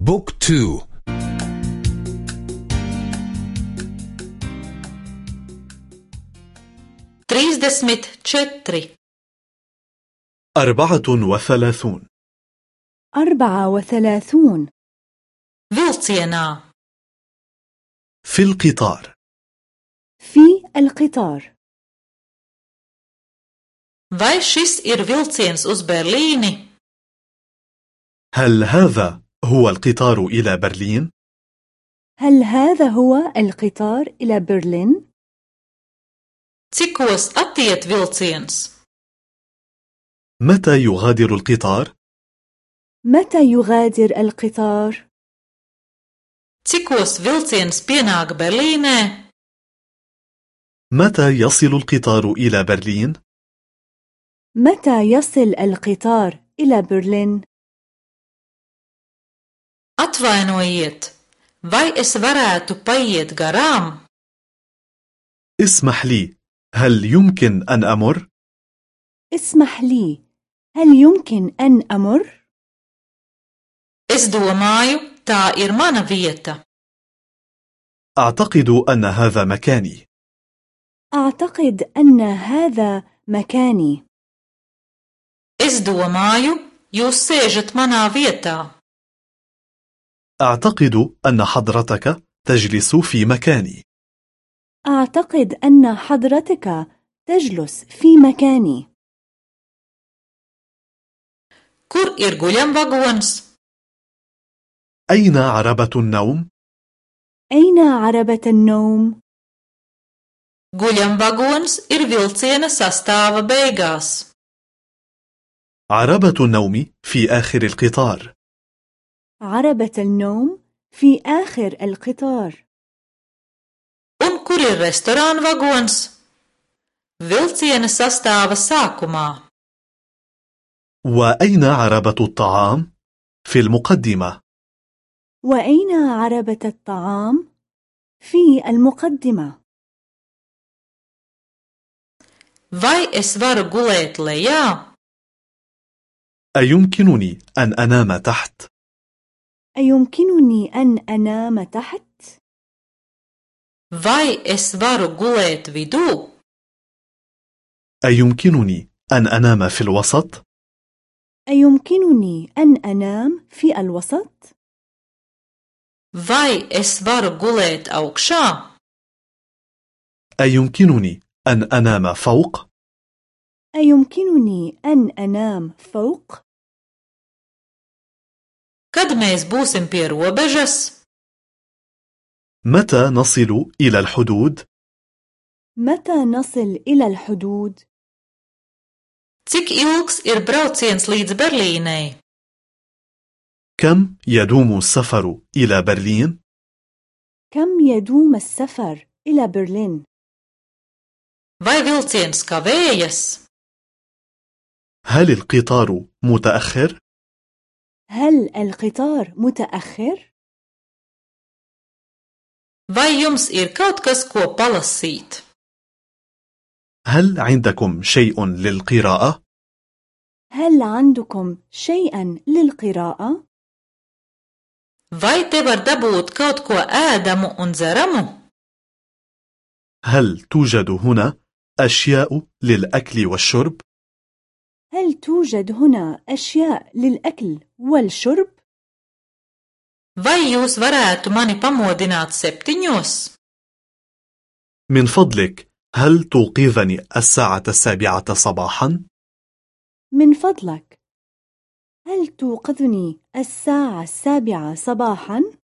بوك تو. تريزدسمت četri أربعة وثلاثون. أربعة وثلاثون. vilcienā في القطار. في القطار. Vai šis ir vilciens uz Berlīni? هل هذا هو القطار إلى برلين؟ هل هذا هو القطار إلى برلين؟ Cikos attiet vilciens? متى يغادر القطار؟ متى يغادر القطار؟ Cikos vilciens pienāk Berlīnē? متى يصل القطار إلى برلين؟ متى يصل القطار إلى برلين؟ Atvainojiet, vai es varētu paiet garām? اسمح لي هل يمكن أن أمر؟ اسمح لي هل يمكن أن أمر؟ Es domāju, tā ir mana vieta. أعتقد أن هذا مكاني أعتقد أن هذا مكاني Es domāju, jūs sēžat manā vietā. أعتقد أن حضرتك تجلس في مكاني أعتقد أن حضرتك تجلس في مكاني Kur ir guļamvagons? أين عربة النوم؟ أين عربة النوم؟ Guļamvagons ir vilciena sastāva beigās. عربة النوم في آخر القطار عربة النوم في آخر القطار Un kur ir restorāna vagons? Vilciena sastāva sākumā. وأين عربة الطعام؟ في المقدمة وأين عربة الطعام؟ في المقدمة Vai es varu gulēt lejā? أيمكنني أن أنام تحت؟ أيمكنني أن أنام تحت؟ Vai es varu gulēt vidū? أيمكنني أن أنام في الوسط؟ أيمكنني أن أنام في الوسط؟ Vai es varu gulēt augšā? أيمكنني أن أنام فوق؟ أيمكنني أن أنام فوق؟ Kad mēs būsim pie robežas? متى نصل إلى الحدود؟ متى نصل إلى الحدود؟ Cik ilgs ir brauciens līdz Berlīnei? كم يدوم السفر إلى برلين؟ كم يدوم السفر إلى برلين؟ Vai vilciens kavējas? هل القطار متأخر؟ هل القطار متأخر؟ Vai jums ir kaut kas, ko palasīt? هل عندكم شيء للقراءة؟ هل عندكم شيئا للقراءة؟ Vai te var dabūt kaut ko ēdamu un dzeramu? هل توجد هنا أشياء للأكل والشرب؟ هل توجد هنا أشياء للأكل والشرب؟ Vai jūs varētu mani pamodināt septiņos? من فضلك هل توقظني الساعة السابعة صباحا؟ من فضلك هل توقظني الساعة السابعة صباحا؟